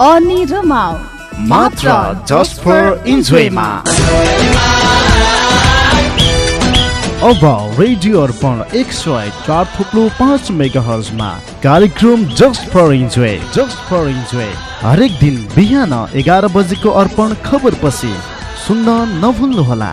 अनि मात्र just for इन्जोयमा अब रेडियो अर्पण एक सय चार थुप्लो पाँच मेगा हर्जमा कार्यक्रम just for enjoy just for enjoy हरेक दिन बिहान एघार बजेको अर्पण खबर पछि सुन्न नभुल्नुहोला।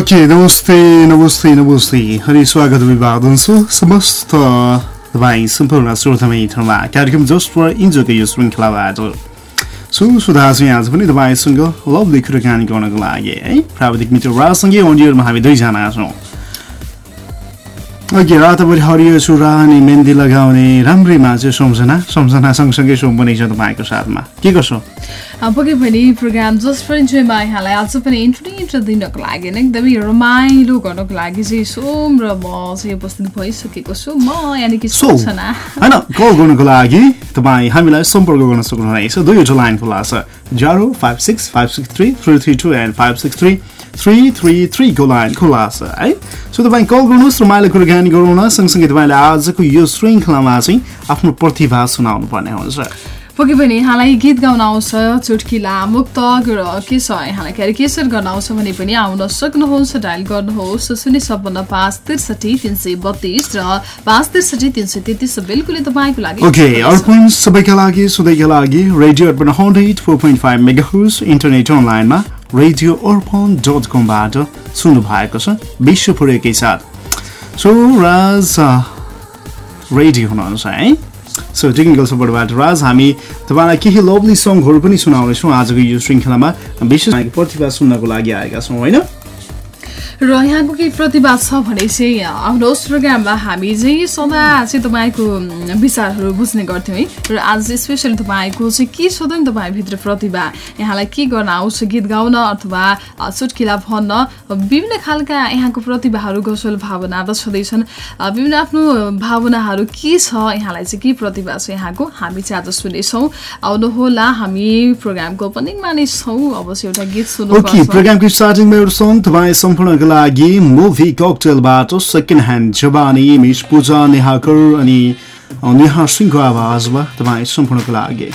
ओके नमस्ते नमस्ते नमस्ते अनि स्वागत अभिवादन छ समस्त तपाईँ सम्पूर्ण श्रोतामै कार्यक्रम जस्ट फर इन्जोयको यो श्रृङ्खलाबाट सो सुधा चाहिँ आज पनि तपाईँसँग लभली कुराकानी गर्नको लागि है प्राविधिक मित्र राजसँगै अनियरमा हामी दुईजना छौँ अघि रातभरि हरियो चुरा अनि मेहन्दी लगाउने राम्रैमा चाहिँ सम्झना सम्झना सँगसँगै सोम पनि छ तपाईँको साथमा के कसो पक्कै पनि प्रोग्राम जस्ट फर इन्जोयमा यहाँलाई आज पनि इन्ट्रो इन्ट्रो दिनको लागि नै एकदमै रमाइलो गर्नको लागि चाहिँ सोम र म चाहिँ उपस्थित भइसकेको छु। म यानि कि सोचना। होइन कल गर्नको लागि तपाईँ हामीलाई सम्पर्क गर्न सक्नुहुनेछ दुईवटा लाइन खुला छ। Zero five six five six three three three two and five six three three three थ्रीको line खुला छ है? सो तपाईँ कल गर्नुहोस् रमाइलो कुराकानी गरौँ न सँगसँगै तपाईँले आजको यो श्रृङ्खलामा चाहिँ आफ्नो प्रतिभा सुनाउनु पर्ने हुन्छ। पक्कै पनि यहाँलाई गीत गाउन आउँछ चुटकिला मुक्तक र के छ यहाँलाई क्यारिकेचर गर्न आउँछ भने पनि आउन सक्नुहुन्छ डायल गर्नुहोस्। शून्य छप्पन्न पाँच त्रिसठी तिन सय बत्तिस र पाँच त्रिसठी तिन सय तेत्तिस बिल्कुलै तपाईँको लागि ओके अर्पण सबैका लागि सधैँका लागि radio Arpan hundred four point five megahertz internet अनलाइनमा रेडियो अर्पण डट कमबाट सुन्नु भएको छ विश्वभरिकै साथ। सो राज रेडी हुनुहुन्छ है? सो टेक्निकल सपोर्टबाट राज हामी तपाईँलाई केही लभली सङ्गहरू पनि सुनाउनेछौँ आजको यो श्रृङ्खलामा। विशेष प्रतिभा सुन्नको लागि आएका छौँ होइन? र यहाँको केही प्रतिभा छ भने चाहिँ आउनुहोस् प्रोग्राममा हामी चाहिँ सदा चाहिँ तपाईँको विचारहरू बुझ्ने गर्थ्यौँ है। र आज स्पेसली तपाईँको चाहिँ के छ त नि तपाईँभित्र प्रतिभा यहाँलाई के गर्न आउँछ गीत गाउन अथवा चुटकिला भन्न? विभिन्न खालका यहाँको प्रतिभाहरू गजल भावना त छँदैछन्। विभिन्न आफ्नो भावनाहरू के छ? यहाँलाई चाहिँ के प्रतिभा छ यहाँको? हामी चाहिँ आज सुन्नेछौँ आउनुहोला हामी प्रोग्रामको ओपनिङमा नै छौँ अवश्य एउटा गीत सुन्नुपर्छ। प्रोग्रामको स्टार्टिङमा एउटा सङ्ग तपाईँ सम्पूर्णको लागि मुभी ककटेलबाट सेकेन्ड ह्यान्ड जवानी मिस पूजा नेहाकर अनि नेहा सिंहको आवाजमा तपाईँ सम्पूर्णको लागि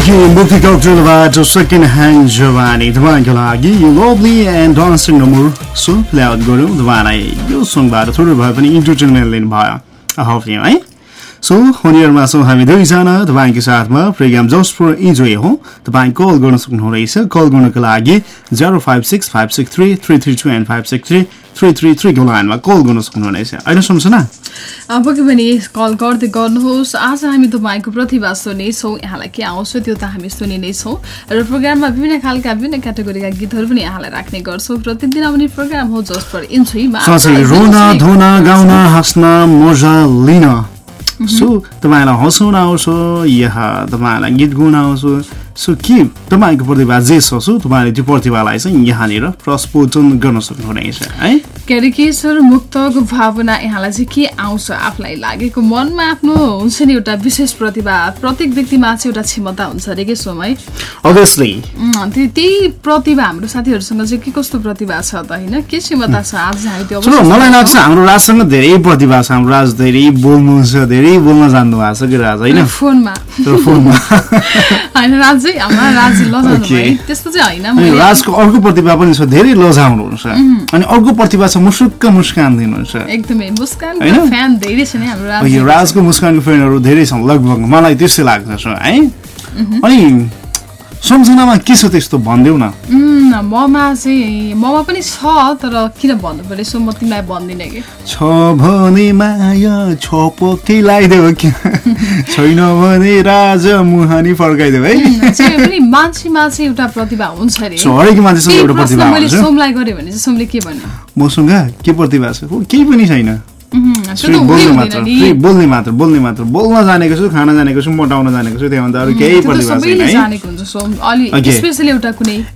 ओके मुक्ति कक्टेलबाट सेकेन्ड ह्यान्ड जवानी तपाईँको लागि यो एन्ड प्ले आउट यो सङबाट थोरै भए पनि इन्टरटेनमेन्ट लिनुभयो हफ्यौँ है सो हुनेहरूमा छौँ हामी दुईजना तपाईँको साथमा प्रोग्राम जस्ट फर इन्जोय हो तपाईँ कल गर्न सक्नुहुनेछ कल गर्नको लागि zero five six five six three three three two and five six three three three थ्रीको लाइनमा कल गर्न सक्नुहुनेछ होइन सम्झना पक्कै पनि कल गर्दै गर्नुहोस्। आज हामी तपाईँको प्रतिभा सुन्नेछौँ यहाँलाई के आउँछ त्यो त हामी सुनि नै छौँ। र प्रोग्राममा विभिन्न खालका विभिन्न क्याटेगोरीका गीतहरू पनि यहाँलाई राख्ने गर्छौँ। प्रतिदिन आउने प्रोग्राम हो जस्ट फर रोन धुन गाउन हाँस्न मजा लिन। सो तपाईँलाई हँसाउन आउँछ यहाँ तपाईँलाई गीत गाउन आउँछ सो के तपाईँको प्रतिभा जे छ सो तपाईँले त्यो प्रतिभालाई चाहिँ यहाँनिर प्रस्फोटन गर्न सक्नुहुनेछ है? क्यारिकेचर मुक्तको भावना यहाँलाई चाहिँ के आउँछ आफूलाई लागेको मनमा आफ्नो हुन्छ नि एउटा विशेष प्रतिभा प्रत्येक व्यक्तिमा चाहिँ एउटा क्षमता हुन्छ अरे के समय अभियसली त्यही प्रतिभा हाम्रो साथीहरूसँग चाहिँ के कस्तो प्रतिभा छ त होइन? के क्षमता छ आज हामी त्यो मलाई लाग्छ हाम्रो राजसँग धेरै प्रतिभा छ हाम्रो राज धेरै बोल्नु छ धेरै बोल्न जान्नु भएको छ कि राज होइन? फोनमा। फोनमा। होइन राज चाहिँ हाम्रो राज लजाउनु त्यस्तो चाहिँ होइन राजको अर्को प्रतिभा पनि छ धेरै लजाउनुहुन्छ। अनि अर्को प्रतिभा छ मुसुक्क मुस्कान दिनुहुन्छ। एकदमै मुस्कानको होइन? फ्यान धेरै छ नि हाम्रो राजको मुस्कानको फ्रेन्डहरू धेरै छन् लगभग मलाई त्यस्तै लाग्दछ है? अनि सम्झनामा के छ त्यस्तो भनिदेऊ न। ममा चाहिँ ममा पनि छ तर किन भन्नु पर्यो सो म तिमीलाई भन्दिनँ कि। छ भने माया छपकै लगाइदेऊ कि। छैन भने राजा मुहानी फर्काइदेऊ है। पनि मान्छेमा चाहिँ एउटा प्रतिभा हुन्छ अरे। हरेक मान्छेसँग एउटा प्रतिभा मैले सोमलाई गरेँ भने चाहिँ सोमले के भन्यो? मसँग के प्रतिभा छ? केही पनि छैन। बोल्ने मात्र बोल्ने मात्र बोल्ने मात्र बोल्न जानेको छु खान जानेको छु मोटाउन जानेको छु त्योभन्दा अरू केही.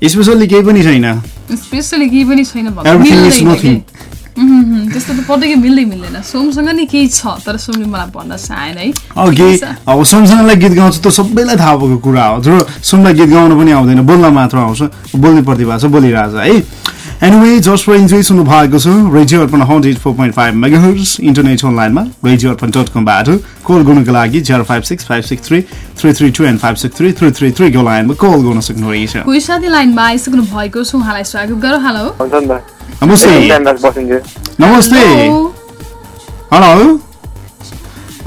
स्पेसली केही पनि छैन। स्पेसली केही पनि छैन भन्दा Everything is मिल्दैन nothing. के। उम्, उम्, त्यस्तो त पटक्कै मिल्दै मिल्दैन। सोमसँग नि केही छ तर सोमले मलाई भन्न चाहेन है। अघि ठिकै छ। अब गीत गाउँछ सबैलाई थाहा भएको कुरा हो। जो सुनलाई गीत गाउन पनि आउँदैन बोल्न मात्र आउँछ। बोल्ने प्रतिभा छ बोलिरहेछ है। एनिवे जस्ट फर इन्जोय सुन्नु भएको छ radio Arpan hundred four point five megahertz internet अनलाइनमा रेडियो अर्पण डट कमबाट कल गर्नुको लागि zero five six five six three three three two and five six three three three थ्रीको लाइनमा कल गर्न सक्नुहुनेछ। कोही साथी लाइनमा आइसक्नु भएको छ उहाँलाई स्वागत गरौँ। हेलो। हुन्छ नि त। नमस्ते। नमस्ते। हेलो। हेलो।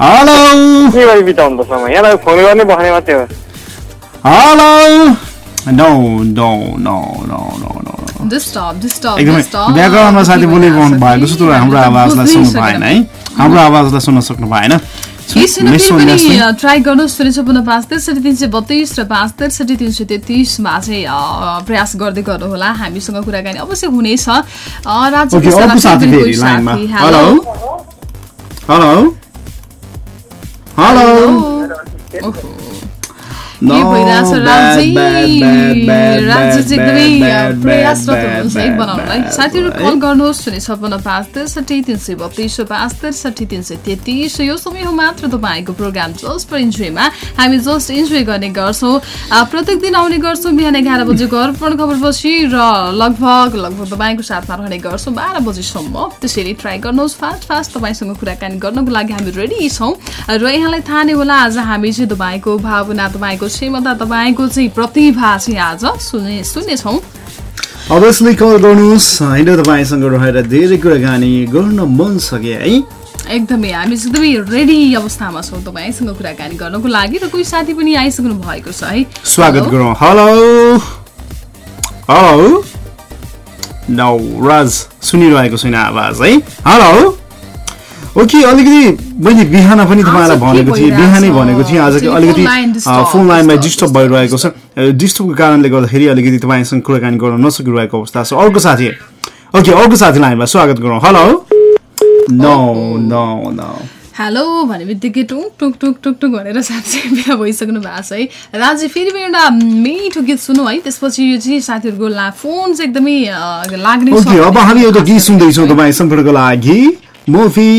हेलो। के गरी बिताउनु त समय यहाँलाई फोन गर्ने बस्ने मात्रै हो। Hello. No no no no no एकदमै. ब्याकग्राउन्डमा साथी बोलिरहनु भएको तर हाम्रो आवाजलाई सुन्नु। भएन है। हाम्रो आवाजलाई सुन्न सक्नु भएन। ट्राई गर्नुहोस् शून्य छपन्न पाँच त्रिसठी तिन सय बत्तिस र पाँच त्रिसठी तिन सय तेत्तिसमा चाहिँ प्रयास गर्दै गर्नुहोला। हामीसँग कुराकानी अवश्य हुनेछ। हेलो हेलो साथीहरू कल गर्नुहोस् शून्य छपन्न पाँच त्रिसठी तिन सय बत्तिस पाँच त्रिसठी तिन सय तेत्तिस यो समय हो मात्र तपाईँको प्रोग्राम जस्ट फर इन्जोयमा हामी जस्ट इन्जोय गर्ने गर्छौँ प्रत्येक दिन आउने गर्छौँ बिहान एघार बजेको अर्पण खबरपछि र लगभग लगभग तपाईँको साथमा रहने गर्छौँ बाह्र बजीसम्म त्यसरी ट्राई गर्नुहोस् फास्ट फास्ट तपाईँसँग कुराकानी गर्नको लागि हामी रेडी छौँ र यहाँलाई थाहा नै होला आज हामी चाहिँ तपाईँको भावना तपाईँको क्षमता तपाईँको चाहिँ प्रतिभा चाहिँ आज सुने सुन्नेछौँ। अभियसली कल गर्नुहोस्। होइन तपाईँसँग रहेर धेरै कुराकानी गर्न मन सके है? एकदमै हामी चाहिँ एकदमै रेडी अवस्थामा छौँ तपाईँसँग कुराकानी गर्नको लागि र कोही साथी पनि आइसक्नु भएको छ है। स्वागत। गरौँ। हेलो हेलो नौ राज सुनिरहेको छैन आवाज है? हेलो ओके अलिकति मैले बिहान पनि तपाईँलाई भनेको थिएँ? बिहानै भनेको थिएँ आज अलिकति फोन लाइनमा डिस्टर्ब, भइरहेको छ। डिस्टर्बको कारणले गर्दाखेरि अलिकति तपाईँसँग कुराकानी गर्न नसकिरहेको अवस्था छ। अर्को साथी। ओके अर्को साथी लाइनमा स्वागत गरौँ। Hello. No no no hello भने बित्तिकै टुक टुक टुक टुक टुक भनेर साथी बिहा भइसक्नु भएको छ है। राजी फेरि पनि एउटा मिठो गीत सुनौ है। त्यसपछि यो चाहिँ साथीहरूको ला फोन चाहिँ एकदमै लाग्ने अब भन्ने हामी एउटा गीत सुन्दैछौँ। तपाईँ सम्पर्कको लागि। मुभी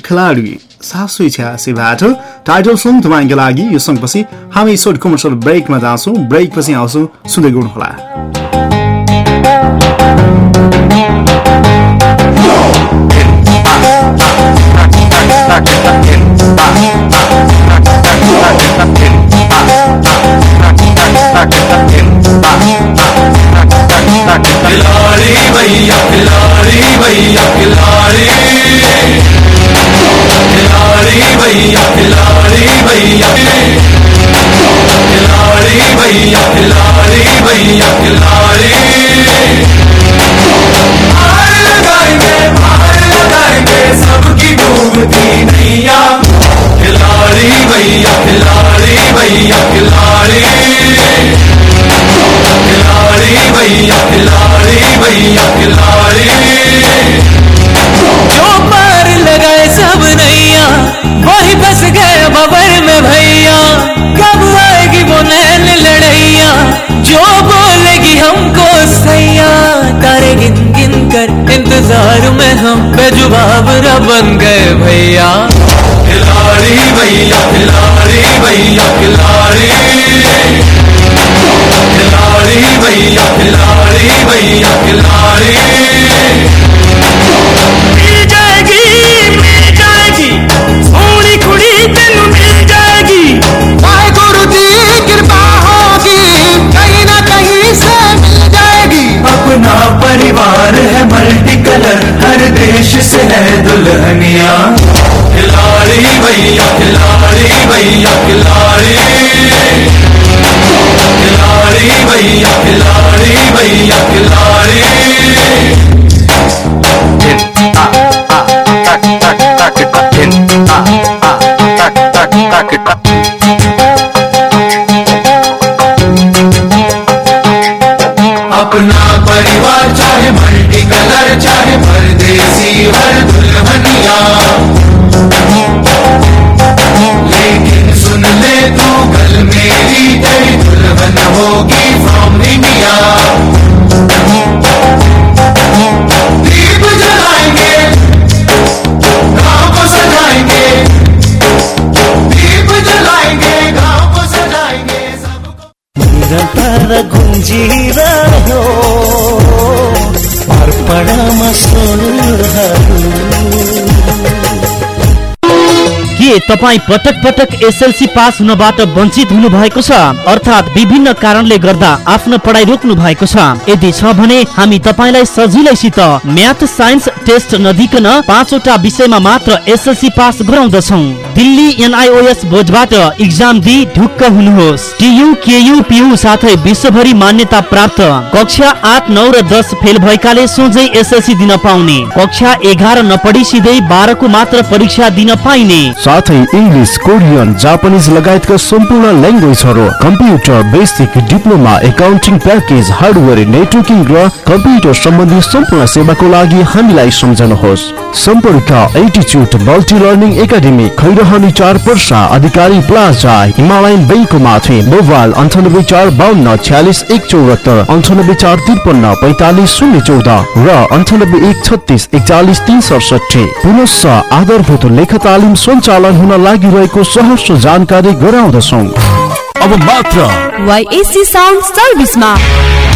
खेलाडी सासु छ्या सेबाट टाइटल सङ्ग तो तपाईँको लागि यो सङ्गपछि हामी सोर्ट कमर्सियल ब्रेकमा जान्छौँ ब्रेकपछि आउँछौँ सुन्दै गर्नुहोला खिलाड़ी भैया खिलाड़ी भैया, खिलाड़ी। भैया खिलाड़ी बन गए भैया। खिलाड़ी भैया खिलाड़ी भैया खिलाड़ी। खिलाड़ी भैया खिलाड़ी भैया खिलाड़ी। है दुल्हनिया। खिलाड़ी भैया खिलाड़ी भैया खिलाड़ी। खिलाड़ी भैया खिलाड़ी भैया खिलाड़ी। तपाईँ पटक पटक एसएलसी पास हुनबाट वञ्चित हुनु भएको छ। अर्थात् विभिन्न कारणले गर्दा आफ्नो पढाइ रोक्नु भएको छ। यदि छ भने हामी तपाईँलाई सजिलैसित म्याथ साइन्स टेस्ट नदिकन पाँचवटा विषयमा मात्र एसएलसी पास गराउँदछौ। दिल्ली एनआइओएस बोर्डबाट इक्जाम दिई ढुक्क हुनुहोस्। टियु केयु विश्वभरि मान्यता प्राप्त। कक्षा आठ नौ र दस फेल भएकाले सोझै एसएलसी दिन पाउने। कक्षा एघार नपढी सिधै बाह्रको मात्र परीक्षा दिन पाइने। साथै इङ्ग्लिस कोरियन जापानिज लगायतका सम्पूर्ण ल्याङ्ग्वेजहरू computer basic diploma accounting package hardware networking र कम्प्युटर सम्बन्धी सम्पूर्ण सेवाको लागि हामीलाई सम्झनुहोस्। सम्पर्क एटिच्युट मल्टी लर्निङ एकाडेमी खैरहनी चार पर्सा अधिकारी प्लाजा हिमालयन बैङ्कको माथि मोबाइल अन्ठानब्बे चार बाहन्न छ्यालिस एक चौरात्तर अन्ठानब्बे चार त्रिपन्न पैँतालिस शून्य चौध र अन्ठानब्बे एक छत्तिस एकचालिस तिन सडसठी। पुनश आधारभूत लेख तालिम सञ्चालन हुन लागिरहेको सहर्ष जानकारी गराउँदछौ। अब मात्र YSC sound सर्भिसमा।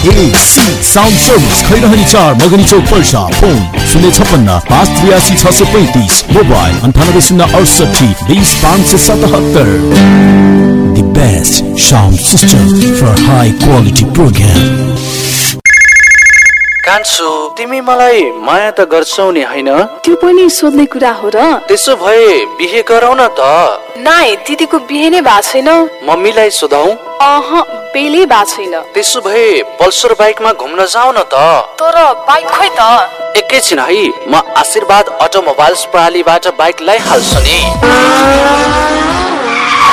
Sound service Khairahani चार मगनी चौक पर्सा फोन शून्य छप्पन्न पाँच त्रियासी छ सय पैँतिस मोबाइल अन्ठानब्बे शून्य अडसठी बिस पाँच सय सतहत्तर The best sound system for high quality program. कान्छु तिमी मलाई माया त गर्छौ नि होइन? त्यो पनि सोध्ने कुरा हो र। त्यसो भए बिहे गरौ न त। नाइ दिदीको बिहे नै भएको छैन। मम्मीलाई सोधौ। अह बेलै भएको छैन। त्यसो भए पल्सर बाइकमा घुम्न जाऊ न त। तर बाइक खोइ त? एकैछिन है म आशीर्वाद अटोमोबाइल्स प्रणालीबाट बाइक ल्याइहाल्छु नि।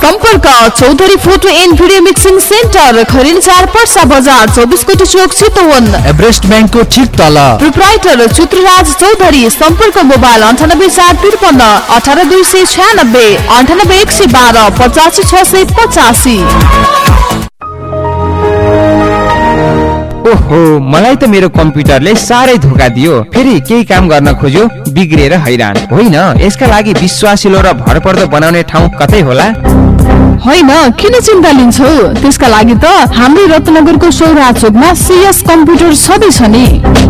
सम्पर्क Chaudhary photo and video mixing centre खरिल चार पर्सा बजार चौबिस कोटी चोक चितवन। एभरेस्ट ब्याङ्कको ठिक तल प्रोप्राइटर चित्रराज चौधरी सम्पर्क मोबाइल अन्ठानब्बे चार त्रिपन्न अठार दुई सय छ्यानब्बे अन्ठानब्बे एक सय बाह्र पचासी छ सय पचासी। ओहो मलाई त मेरो कम्प्युटरले साह्रै धोका दियो। फेरि केही काम गर्न खोज्यो बिग्रिएर हैरान। होइन यसका लागि विश्वासिलो र भरपर्दो बनाउने ठाउँ कतै होला? होइन किन चिन्ता लिन्छौ? त्यसका लागि त हाम्रै रत्नगरको सौरा चोकमा सिएस कम्प्युटर सबै छ नि।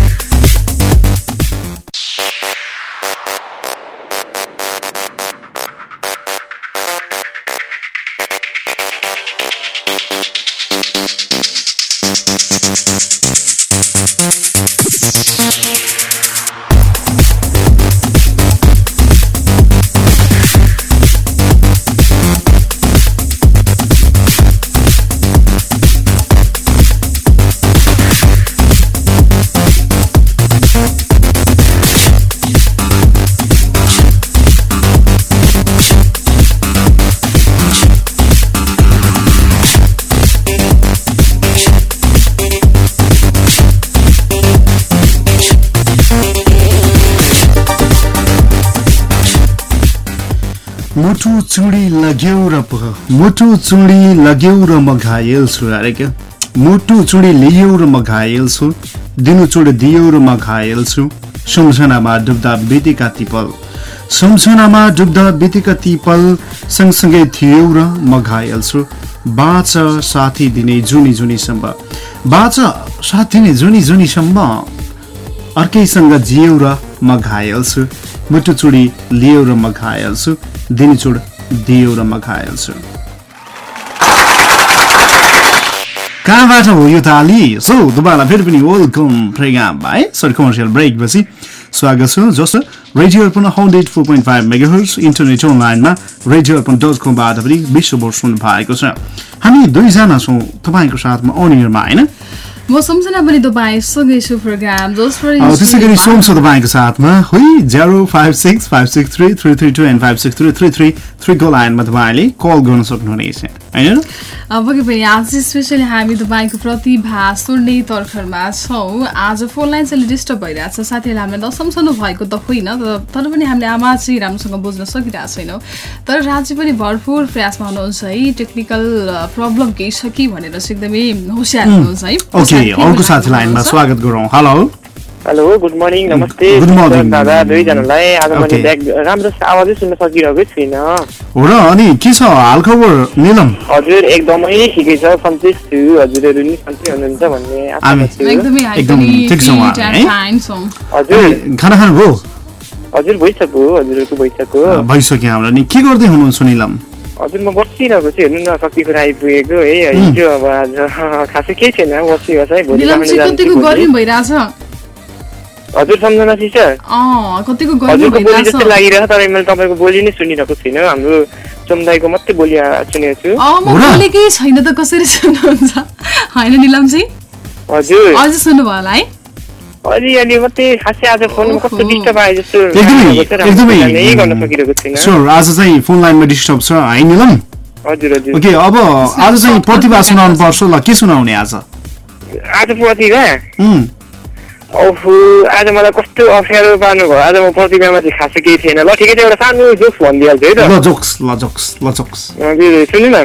मुटु चुडी लग्यौ र मुटु चुडी लग्यौ र म घायल छु अरे क्या मुटु चुडी लियौ र म घायल छु। दिनु चुड दियौ र म घायल छु। सम्झनामा डुब्दा बितेका ती पल सम्झनामा डुब्दा बितेका ती पल सँगसँगै थियौ र म घायल छु। बाँच साथी दिने जुनी जुनीसम्म बाँच साथ दिने जुनी जुनीसम्म अर्कैसँग जियौ र म घायल छु। मुटु चुडी लियौ र म घायल छु दिनी चुड दियौ र म घायल छु कहाँबाट हो यो ताली? सो तपाईँलाई फेरि पनि वेलकम प्रोग्राममा है सर कमर्सियल ब्रेक पछि स्वागत छ। जस radio Arpan hundred four point five megahertz internet अनलाइनमा रेडियो अर्पण डट कमबाट पनि विश्वभर सुन्नु भएको छ। हामी दुईजना छौँ। तपाईँको साथमा अनियरमा होइन? म सम्झना पनि तपाईँसँगै छु प्रोग्राम जस्ट फर अब त्यसै गरी सोम छ तपाईँको साथमा है zero five six five six three three three two and five six three three three थ्रीको लाइनमा तपाईँले कल गर्न सक्नुहुनेछ। होइन? पक्कै पनि आज स्पेसली हामी तपाईँको प्रतिभा सुन्ने तर्खरमा छौँ। आज फोन लाइन चाहिँ डिस्टर्ब भइरहेको छ साथीहरूले हामीलाई दसम्झनु भएको त होइन तर- तर पनि हामीले आवाज चाहिँ राम्रोसँग बुझ्न सकिरहेको छैनौँ तर राज्य पनि भरपुर प्रयासमा हुनुहुन्छ है टेक्निकल प्रब्लम केही छ कि भनेर चाहिँ एकदमै होसियार हुनुहुन्छ है। साथी अर्को साथी लाइनमा स्वागत गरौँ। हेलो हेलो गुड मर्निङ नमस्ते। Good morning. दादा दुईजनालाई। आज मैले. ब्याग राम्रो आवाजै सुन्न सकिरहेको छुइनँ। हो र अनि के छ? हालखबर निलम? हजुर एकदमै ठिकै छ। सन्तुष्ट छु। हजुरहरू नि सन्तुष्ट हुनुहुन्छ भन्ने एकदमै हामी एकदम पनि ठिक छौँ। हजुर। खाना खानुभयो? हजुर भइसक्यो। हजुरहरूको भइसक्यो। भइसक्यो हाम्रो। नि के गर्दै हुनुहुन्छ निलम? हजुर म बसिरहेको छु हेर्नु न कति कुरा आइपुगेको है हिजो अब आज खासै केही छैन बसिबस है भोलि हजुर सम्झना सिस्टर। अँ कतिको जस्तै लागिरहेछ तर मैले तपाईँको बोली नै सुनिरहेको छुइनँ। हाम्रो समुदायको मात्रै बोली सुनेको छु। अँ म बोलेकै छैन त कसरी सुन्नुहुन्छ? होइन निलमजी हजुर। अझै सुन्नुभयो होला है? अलिअलि मात्रै खासै आज फोनमा कस्तो डिस्टर्ब आयो जस्तो एकदमै आज चाहिँ फोन लाइनमा डिस्टर्ब छ है निलम हजुर हजुर ओके अब आज चाहिँ प्रतिभा सुनाउनु पर्छ ल के सुनाउने आज आज प्रतिभा उम्, ओहो आज मलाई कस्तो अप्ठ्यारो पार्नु भयो आज म प्रतिभामा चाहिँ खासै केही थिएन ल ठिकै छ एउटा सानो जोक्स भनिदिइहाल्छु है त ल जोक्स ल जोक्स ल जोक्स हजुर सुन्नु न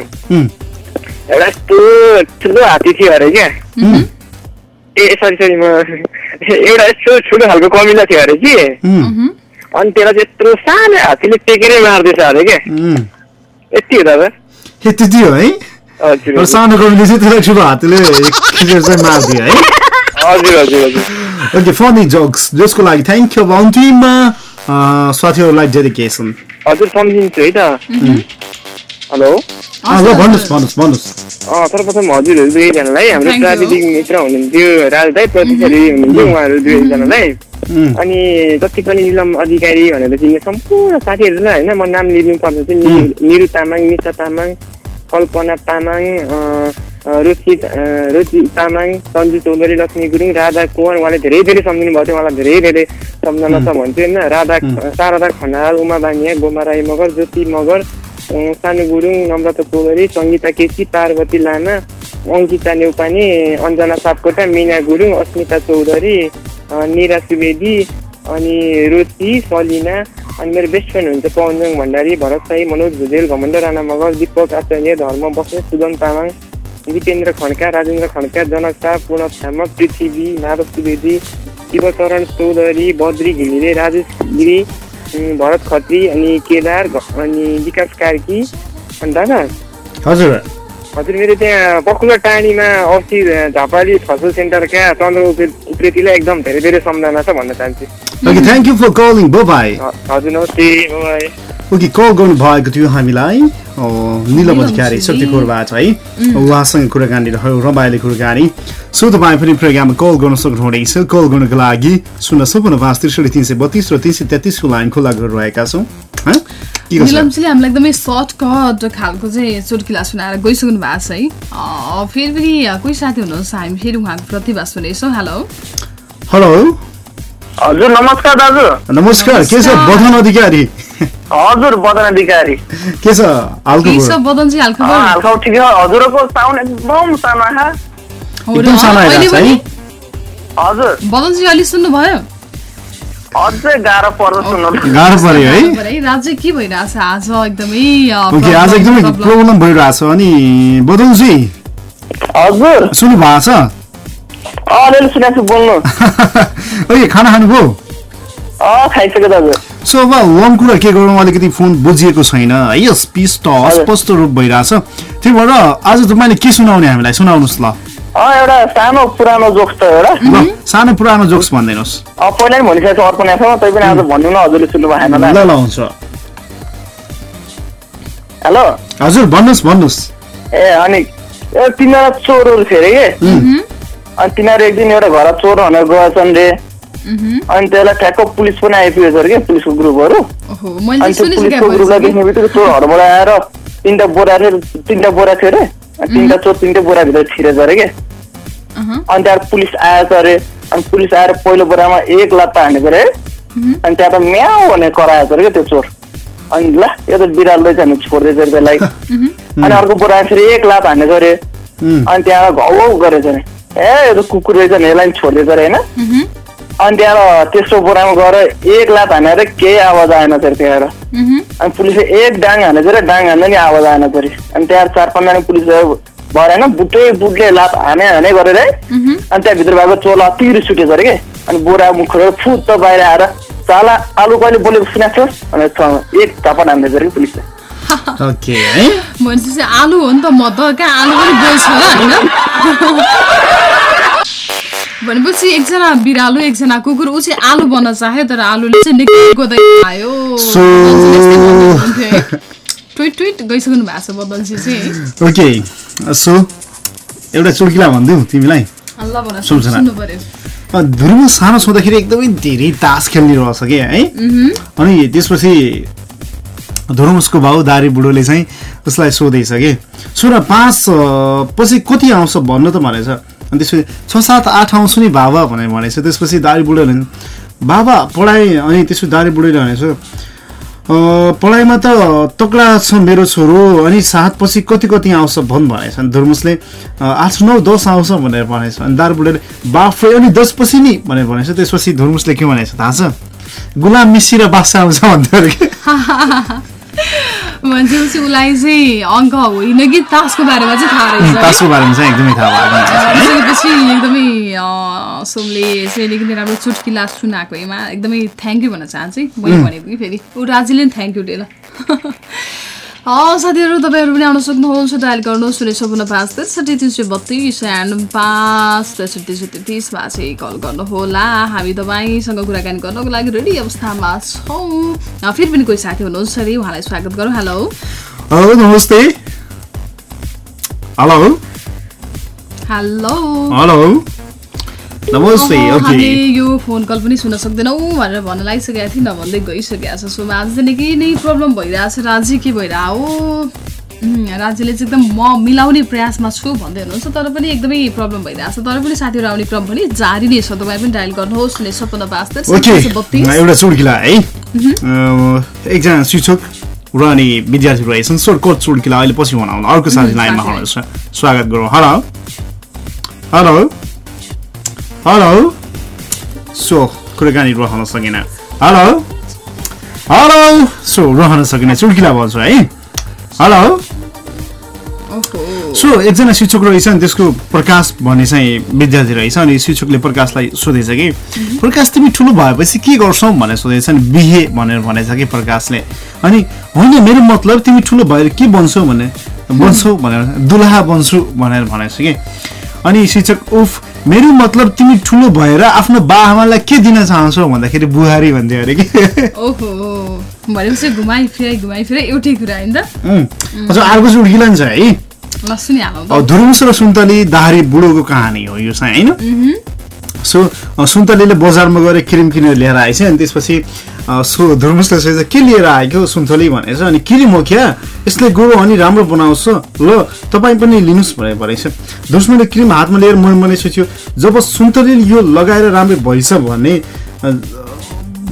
एउटा यस्तो ठुलो हात्ती थियो अरे क्या ए सरी सरी म एउटा यस्तो ठुलो खालको कमिला थियो अरे कि। अनि त्यसलाई चाहिँ यत्रो सानो हात्तीले टेकेरै मार्दैछ अरे क्या उम्। यति हो दादा। त्यति हो है? सानो कमिले चाहिँ त्यसलाई ठुलो हातले खिचेर चाहिँ मारिदियो है। हजुर हजुर हजुर। Okay funny jokes. जसको लागि थ्याङ्क यू अन्तिममा साथीहरूलाई डेडिकेसन हजुर सम्झिन्छु है त। हेलो ल भन्नुहोस् भन्नुहोस् भन्नुहोस् सर्वप्रथम हजुरहरू दुवैजनालाई हाम्रो. प्राविधिक मित्र हुनुहुन्थ्यो राज दाई प्रतीक्षा दिदी हुनुहुन्थ्यो उहाँहरू दुवैजनालाई उम्, अनि जति पनि निलम अधिकारी भनेर चिन्ने सम्पूर्ण साथीहरूलाई होइन म नाम लिनु पर्दा चाहिँ नि- निरु तामाङ निशा तामाङ कल्पना तामाङ अँ, अँ, रुचि अँ, रुचि तामाङ सन्जु चौधरी लक्ष्मी गुरुङ राधा कुँवर उहाँले धेरै धेरै सम्झिनु भएको थियो उहाँलाई धेरै धेरै सम्झना छ भन्थ्यो होइन राधा शारदा खनाल उमा बानिया गोमा राई मगर ज्योति मगर सानु गुरुङ नम्रता चौधरी सङ्गीता केसी पार्वती लामा अङ्किता नेउपाने अञ्जना सापकोटा मिना गुरुङ अस्मिता चौधरी निरा सुवेदी अनि रुचि सलिना अनि मेरो बेस्ट फ्रेन्ड हुन्छ पवनजङ भण्डारी भरत साई मनोज भुजेल घमण्ड राणा मगर दीपक आचार्य धर्म बस्ने सुदन तामाङ दिपेन्द्र खड्का राजेन्द्र खड्का जनक शाह पूर्ण थामा पृथ्वी माधव सुवेदी शिवचरण चौधरी बद्री घिमिरे राजेश गिरी भरत खत्री अनि केदार अनि विकास कार्की अनि दादा। हजुर। हजुर मेरो त्यहाँ पकुलर टाढीमा अस्ति झापाली फसल सेन्टरका चन्द्र उप्रे- उप्रेतीलाई एकदम धेरै धेरै सम्झना छ भन्न चाहन्छु। Thank you for calling bye हजुर नमस्ते बाई ओके कल गर्नु भएको थियो हामीलाई। निलम अधिकारी शक्तिखोरबाट है। उहाँसँग कुराकानी रह्यो रमाइलो कुराकानी। सो तपाईँ पनि प्रोग्राममा कल गर्न सक्नुहुनेछ कल गर्नको लागि शून्य सपन्न पाँच त्रिसठी तिन सय बत्तिस र तिन सय तेत्तिसको लाइन खुल्ला गरिरहेका छौँ? निलमजीले हामीलाई एकदमै सर्टकट खालको चाहिँ चुटकिला सुनाएर गइसक्नु भएको छ है। फेरि पनि कोही साथी हुनुहुन्छ हामी फेरि उहाँको प्रतिभा सुनेछौँ। हेलो। हेलो। हजुर नमस्कार दाजु। नमस्कार के छ? बधन अधिकारी। हजुर बदन अधिकारी। के छ? हालको के छ खबर? बदनजी हाल खबर हालखबर ठिकै छ। हजुरको साउन्ड एकदम सानो र? एकदम सानो छ है? हजुर। अलि अझै गाह्रो पर्छ सुन्नु। गाह्रो पर्यो है? बराबर है? राज्य के भइरहेछ आज? एकदमै अँ, ओके आज problem, एकदमै problem। प्रब्लम भइरहेछ अनि हजुर। सुन्नु भएको छ? ओके खाना खानुभयो सो अब लङ कुरा के गरौँ अलिकति फोन बुझिएको छैन है स्पष्ट अस्पष्ट रूप भइरहेछ त्यही भएर आज तपाईँले के सुनाउने हामीलाई सुनाउनुहोस् ल अँ एउटा सानो पुरानो जोक्स छ एउटा सानो पुरानो जोक्स भनिदिनुहोस् अँ पहिला पनि भनिसकेको छु अर्को न्यासमा तै पनि आज भन्नु न हजुरले सुन्नु भएन ल ल हुन्छ हेलो हजुर भन्नुहोस् भन्नुहोस् ए अनि ए तिनीहरू चोरहरू थियो अरे कि अनि तिनीहरू एक दिन एउटा घर चोर भनेर गएछन् रे अनि त्यसलाई ठ्याक्क पुलिस पनि आइपुगेछ अरे कि पुलिसको ग्रुपहरू। अनि त्यो पुलिसको ग्रुपलाई देख्ने बित्तिकै चोरहरूबाट आएर तिनवटा बोरा थियो तिनवटा बोरा थियो अरे। तिनवटा चोर तिनवटा बोराभित्र छिरेछ अरे कि अनि त्यहाँबाट पुलिस आएछ अरे। अनि पुलिस आएर पहिलो बोरामा एक लत्ता हानेको अरे। अनि त्यहाँ त म्याउ भने कराएछ अरे क्या त्यो चोर। अनि ल यो त बिरालो चाहिँ छोड्दैछ अरे त्यसलाई। अनि अर्को बोरा फेरि एक लात हानेको अरे। अनि त्यहाँबाट घाउ गरेछ अरे। ए यो कुकुर रहेछ नि यसलाई पनि छोड्दैछ अरे होइन अनि त्यहाँबाट तेस्रो बोरामा गएर एक लात हानेर केही आवाज आएन अरे त्यहाँबाट। अनि पुलिसले एक डाङ हानेछ अरे डाङ हान्दा नि आवाज आएन अरे अनि त्यहाँ चार पाँचजना पुलिस भएर होइन बुटै बुटले लात हाने हाने गरेर है अनि त्यहाँभित्र भएको चोला अति रिस उठेछ अरे के। अनि बोरा मुखेर फुत्त बाहिर आएर चाला आलु कहिले बोलेको सुनेको छस् भनेर छ- एक झापड हान्दैछ अरे कि पुलिसले। ओके है भनेपछि चाहिँ आलु हो नि त म त कहाँ आलु पनि बोल्छ होइन भनेपछि एकजना बिरालो एकजना कुकुर ऊ चाहिँ आलु बन्न चाह्यो तर आलुले चाहिँ निकै गोदै आयो ट्विट ट्विट गइसक्नु भएको छ बदलजी चाहिँ ओके सो एउटा चुड्किला भनिदिउँ तिमीलाई। सुन्नु पर्यो ध्रुव सानो छँदाखेरि एकदमै धेरै तास खेल्ने रहेछ कि है। अनि त्यसपछि धुर्मुसको भाउ दारी बुढोले चाहिँ उसलाई सोधेछ कि सुन पाँच पछि कति आउँछ भन्नु त भनेछ। अनि त्यसपछि छ सात आठ आउँछु नि बाबा भनेर भनेछ। त्यसपछि दारी बुढोले बाबा पढाइ अनि त्यसपछि दारी बुढोले भनेछ "अ, पढाइमा त तक्ला छ मेरो छोरो अनि सात पछि कति कति आउँछ भन् भनेछ। अनि धुर्मुसले "अ, आठ नौ दस आउँछ भनेर भनेछ। अनि दार बुढाले बाफ्रे अनि दस पछि नि भनेर भनेछ। त्यसपछि धुर्मुसले के भनेछ थाहा छ? गुलाम मिसी र आउँछ भन्थ्यो अरे भनेपछि उसलाई चाहिँ अङ्क होइन कि तासको बारेमा चाहिँ थाहा रहेछ। तासको बारेमा चाहिँ एकदमै थाहा भएको। त्यसपछि एकदमै सोमले चाहिँ नै राम्रो चुटकिला सुनाएकोमा एकदमै थ्याङ्क यू भन्न चाहन्छु है मैले. भनेको कि फेरि ऊ राजीले पनि थ्याङ्क यू डेल साथीहरू तपाईँहरू पनि आउन सक्नुहुन्छ डायल गर्नुहोस् शून्य छपन्न पाँच त्रिसठी तिन सय बत्तिस एन्ड पाँच त्रिसठी तिन सय तेत्तिसमा चाहिँ कल गर्नुहोला। हामी तपाईँसँग कुराकानी गर्नको लागि रेडी अवस्थामा छौँ। फेरि पनि कोही साथी हुनुहुन्छ अरे उहाँलाई स्वागत गरौँ। हेलो। हेलो नमस्ते। हेलो। हेलो। हेलो। नमस्ते ओके। यो फोन कल पनि सुन्न सक्दैनौँ भनेर भन्न लागिसकेको थिएँ नभन्दै गइसकेको छ। सो आज चाहिँ निकै नै प्रब्लम भइरहेछ। राज्य के भइरहेको राज्यले चाहिँ एकदम म मिलाउने प्रयासमा छु भन्दै हुनुहुन्छ तर पनि एकदमै प्रब्लम भइरहेछ। तर पनि साथीहरू आउने क्रम पनि जारी नै छ। तपाईँ पनि डायल गर्नुहोस् शून्य सपन्न पाँच एउटा चुड्किला है? एकजना शिक्षक र अनि विद्यार्थी रहेछन् चुड्किला अहिले पछि भनाउनु अर्को साथी लाइनमा। हुनुहुन्छ। स्वागत गरौँ। हेलो। हेलो। हेलो सो कुराकानी रहन सकेन। हेलो हेलो सो रहन सकेन चुड्किला भन्छु है। हेलो सो एकजना शिक्षक रहेछ अनि त्यसको प्रकाश भन्ने चाहिँ विद्यार्थी रहेछ अनि शिक्षकले प्रकाशलाई सोधेछ कि प्रकाश तिमी ठुलो भएपछि के गर्छौ? भनेर सोधेछ अनि बिहे भनेर भनेछ कि प्रकाशले। अनि होइन मेरो मतलब तिमी ठुलो भएर के बन्छौ? भने बन्छौ भनेर दुलहा बन्छु भनेर भनेछ कि। अनि शिक्षक उफ मेरो मतलब तिमी ठुलो भएर आफ्नो बा आमालाई के दिन चाहन्छौ भन्दाखेरि बुहारी भन्थ्यो अरे कि? ओहो भनेपछि घुमाइ फिराइ घुमाइ फिराइ एउटै कुरा होइन त। अर्को चाहिँ उड्किला नि छ है। धुर्मुस र सुन्तली दाहारी बुढोको कहानी हो यो चाहिँ होइन। सो सुन्तलीले बजारमा गएर क्रिम किनेर लिएर आएछ अनि त्यसपछि सो धुर्मुसले सोचेछ के लिएर आएको सुन्तली? भनेछ अनि क्रिम हो क्या? यसले गोरो अनि राम्रो बनाउँछ ल तपाईँ पनि लिनुहोस् भनेर भनेछ धुर्मुसले क्रिम हातमा लिएर मन मनै सोच्यो जब सुन्तलीले यो लगाएर राम्रो भएछ भने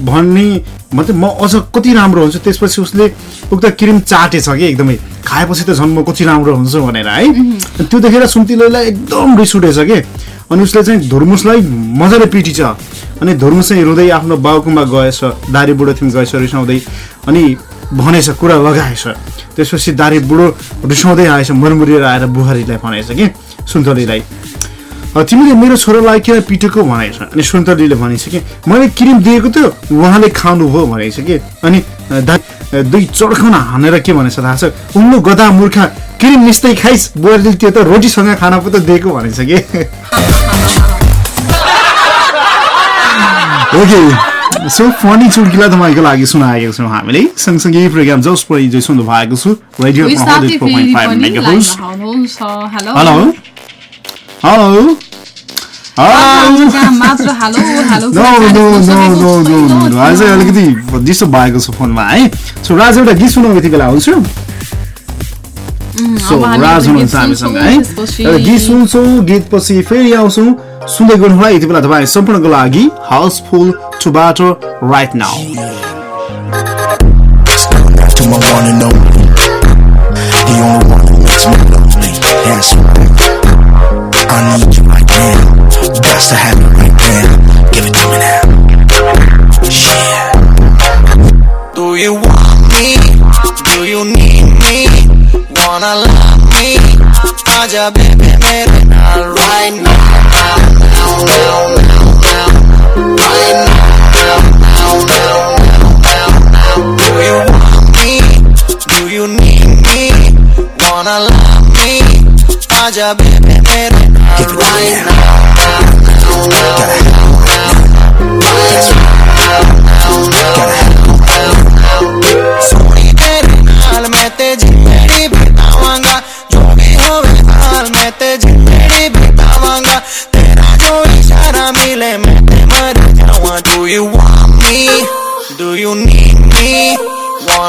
भन्ने मतलब म अझ कति राम्रो हुन्छ त्यसपछि उसले उक्त क्रिम चाटेछ कि एकदमै। खाएपछि त झन् म कति राम्रो हुन्छ भनेर है? त्यो देखेर सुन्तिलोलाई एकदम रिस उठेछ कि। अनि उसले चाहिँ धुर्मुसलाई मजाले पिटिछ। अनि धुर्मुस चाहिँ रुँदै आफ्नो बाउकोमा गएछ दारी बुढो थिम गएछ रिसाउँदै। अनि भनेछ कुरा लगाएछ। त्यसपछि दारी बुढो रिसाउँदै आएछ मुरमुरेर आएर बुहारीलाई भनेछ कि सुन्तलीलाई। तिमीले मेरो छोरालाई किन पिटेको भनेछ अनि सुन्तलीले भनेछ कि मैले क्रिम दिएको थियो उहाँले खानुभयो भनेछ कि अनि दुई चड्काउन हानेर के भनेछ थाहा छ उल्लु गदा मूर्खा क्रिम मिस्दै खाइस् बुहारीले त्यो त रोटीसँग खाना पो त दिएको भनेछ कि ओके सो फनी चुड्किला तपाईँको लागि सुनाएको छौँ हामीले सँगसँगै प्रोग्राम जस परिचय सुन्नु भएको छु रेडियो हेलो हेलो हेलो हजुर, कहाँ मात्र hello hello no no no no no no no आज अलिकति डिस्टर्ब भएको छ फोनमा है सो राज एउटा गीत सुनाउने यति बेला हुन्छ सो राज हुनुहुन्छ हामीसँग सुन्छौँ, है गीत सुन्छौँ गीतपछि फेरि आउँछौँ सुन्दै गर्नु होला यति बेला तपाईँ सम्पूर्णको लागि Housefull टुबाट right now Wanna love me? Aja baby mere naal right now. Now, now, now, now, now. Right now, now, now, now, now, now. Do you want me? Do you need me? Wanna love me? Aja baby mere naal right now, now, now, now.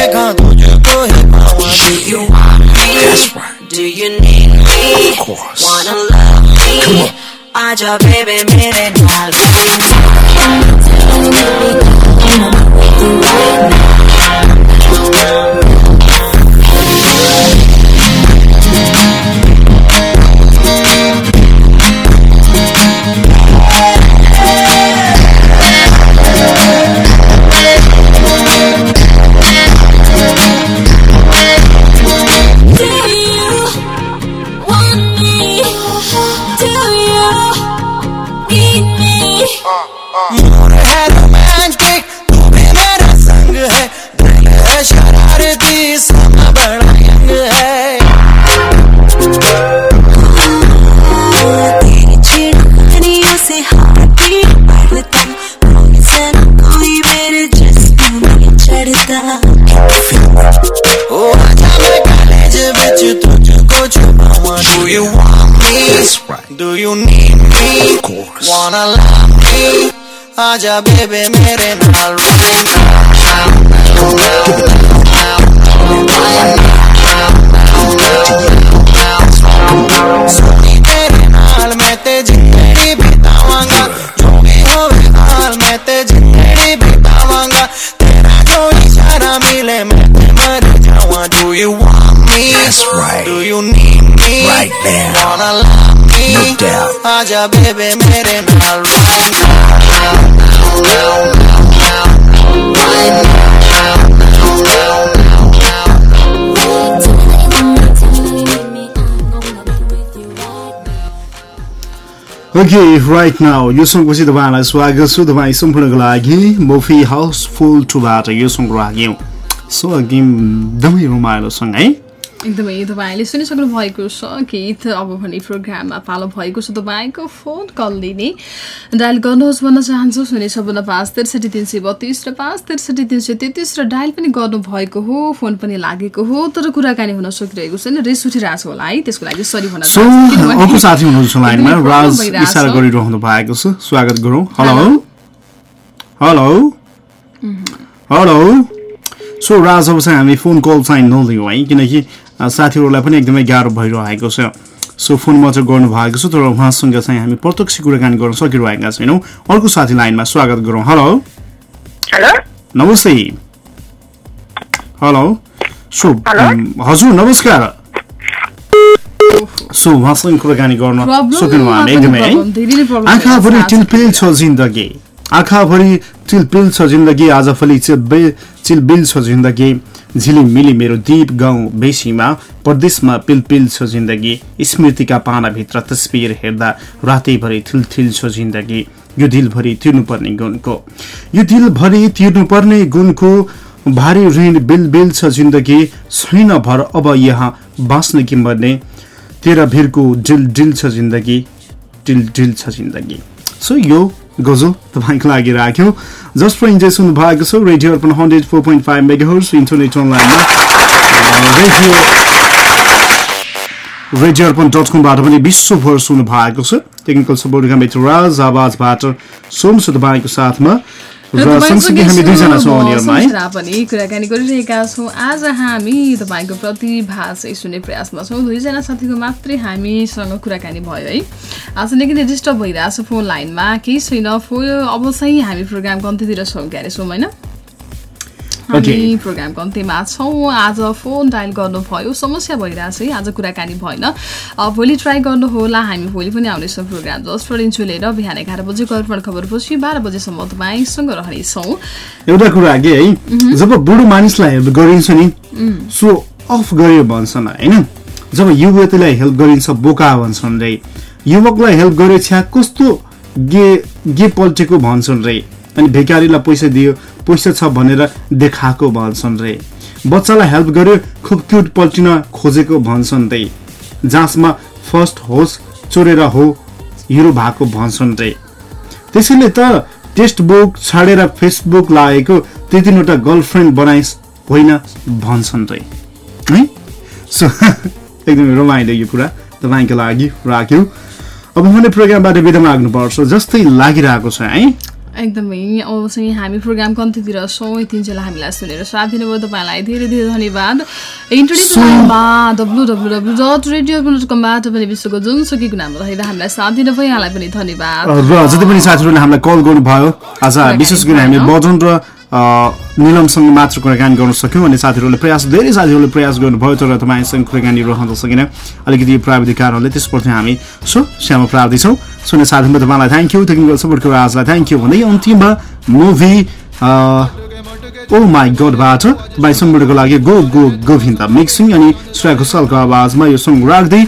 देखा तुझको ही पाऊँ Do you want me? Do you need me? Wanna love me? आजा baby मेरे में चढ़ता ओ आजा मैं college बिच तुझको छुपाऊं Do you want me? That's right. Do you need me? Of course. Wanna love me? आजा बेबे मेरे नाल right now, now, now, आजा बेबे मेरे नाल. ओके राइट नाउ यो सङ्गपछि तपाईँहरूलाई स्वागत छ तपाईँ सम्पूर्णको लागि मोफी हाउसफुल टुबाट यो सङ्ग राख्यौँ सो अघि एकदमै रमाइलो सङ्ग है एकदमै तपाईँले सुनिसक्नु भएको छ गीत अब भने प्रोग्राममा पालो भएको छ तपाईँको फोन कल लिने। डायल गर्नुहोस् भन्न चाहन्छु शून्य छपन्न पाँच त्रिसठी तिन सय बत्तिस र पाँच त्रिसठी तिन सय तेत्तिस र डायल पनि गर्नुभएको हो फोन पनि लागेको हो तर कुराकानी हुन सकिरहेको छैन रिस उठिरहेको होला है त्यसको लागि सरी भन्न अर्को साथी हुनुहुन्छ लाइनमा राज problem भइरहेछ। इसारा गरिरहनु भएको छ। स्वागत गरौँ। Hello. Hello. Hello. So Raj अब चाहिँ हामी फोन कल चाहिँ नलियौँ है किनकि साथीहरूलाई पनि एकदमै गाह्रो भइरहेको छ। सो फोन मात्र गर्नु भएको छ तर उहाँसँग चाहिँ हामी प्रत्यक्ष कुराकानी गर्न सकिरहेका छैनौँ। अर्को साथी लाइनमा स्वागत गरौँ। हेलो। हेलो। नमस्ते। हेलो। सो हजुर नमस्कार। सो उहाँसँग कुराकानी गर्न सक्नु एकदमै। आँखाभरि टिलपिल छ। जिन्दगी। आँखाभरि चिलपिल छ जिन्दगी आज फली चिलबे चिलबिल छ जिन्दगी। झिलिमिली मेरो दीप गाउँ बेसीमा परदेशमा पिलपिल छ जिन्दगी स्मृतिका पानाभित्र तस्बिर हेर्दा रातैभरि थिलथिल छ जिन्दगी यो दिलभरि तिर्नुपर्ने गुणको। यो दिलभरि तिर्नुपर्ने गुणको भारी ऋण बिल बिल छ जिन्दगी छैन भर अब यहाँ बाँच्ने कि मर्ने तेरा भिरको डिल डिल छ जिन्दगी डिल डिल छ जिन्दगी। सो यो गजल तपाईँको लागि राख्यो फर इन्जोय सुन्नु भएको छ radio Arpan hundred four point five mega hertz internet अनलाइनमा रेडियो रेडियो अर्पण डट कमबाट पनि विश्वभर सुन्नु भएको छ टेक्निकल सपोर्टका मित्र राज आवाजबाट सोम छ तपाईँको साथमा र सँगसँगै हामी दुईजना छौँ अनियरमा है सम्झना पनि कुराकानी गरिरहेका छौँ। आज हामी तपाईँको प्रतिभा चाहिँ सुन्ने प्रयासमा छौँ। दुईजना साथीको मात्रै हामीसँग कुराकानी भयो है। आज निकै डिस्टर्ब भइरहेछ फोन लाइनमा? केही छैन। फो अब चाहिँ हामी प्रोग्रामको अन्त्यतिर छौँ क्यारे छौँ होइन? हामी प्रोग्रामको अन्त्यमा छौँ। आज फोन डायल गर्नुभयो। समस्या भइरहेछ है। आज कुराकानी भएन। भोलि ट्राई गर्नुहोला। हामी भोलि पनि आउनेछौँ प्रोग्राम। जस्ट फर इन्चु लिएर बिहान एघार बजेको अर्पण खबरपछि बाह्र बजेसम्म तपाईँसँग रहनेछौँ। एउटा कुरा अघि है। जब बुढो मानिसलाई हेल्प गरिन्छ नि सो अफ गर्यो भन्छन् होइन? जब युवतीलाई हेल्प गरिन्छ बोका भन्छन् रे। युवकलाई हेल्प गर्यो छ्या कस्तो गे गे पल्टेको भन्छन् रे। अनि भिकारीलाई पैसा दियो पैसा छ भनेर देखाएको भन्छन् रे। बच्चालाई हेल्प गर्यो खुब क्युट पल्टिन खोजेको भन्छन् रे। जाँचमा फर्स्ट होस् चोरेर हो हिरो भएको भन्छन् रे। त्यसैले त टेक्स्ट बुक छाडेर फेसबुक लागेको त्यही तिनवटा गर्लफ्रेन्ड बनाइस् होइन भन्छन् रे। है? सो एकदमै रमाइलो यो कुरा। तपाईँको लागि राख्यो। अब भने प्रोग्रामबाट बिदा माग्नुपर्छ जस्तै लागिरहेको छ है? एकदमै चाहिँ हामी प्रोग्रामको अन्त्यतिर छौँ यतिन्जेल हामीलाई सुनेर साथ दिनुभयो तपाईँलाई। धेरै धेरै धन्यवाद। इन्टरनेटमा W W W dot radio कमबाट पनि विश्वको जुनसुकै रहेर हामीलाई साथ दिनुभयो। यहाँलाई पनि धन्यवाद। र जति पनि साथीहरूले हामीलाई कल गर्नुभयो आज विशेष गरी हामीले बजन र निलमसँग मात्र कुराकानी गर्न सक्यौँ अनि साथीहरूले प्रयास धेरै साथीहरूले प्रयास गर्नुभयो तर तपाईँसँग कुराकानी रहन सकेन। अलिकति प्राविधिक कारणले त्यसप्रति हामी सो श्यामा प्राविधिक छौँ। सुन्ने साथीमा तपाईँलाई थ्याङ्क यू टेक्निकल सपोर्टको आजलाई थ्याङ्क यू भन्दै अन्तिममा मुभी ओ माई गडबाट तपाईँ सुनबाट लागि गो गो गोविन्द मिक्सिङ अनि श्रेया घोषालको आवाजमा यो सङ्ग राख्दै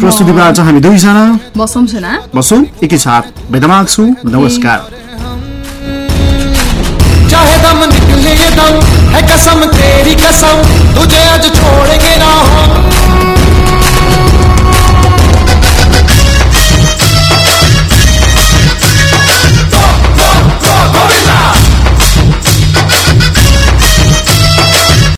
प्रस्तुतिबाट हामी दुईजना बसौँ एकैसाथ भेदा माग्छु नमस्कार। चाहे दम निकले दम है कसम तेरी कसम तुझे आज छोड़ेंगे ना हम।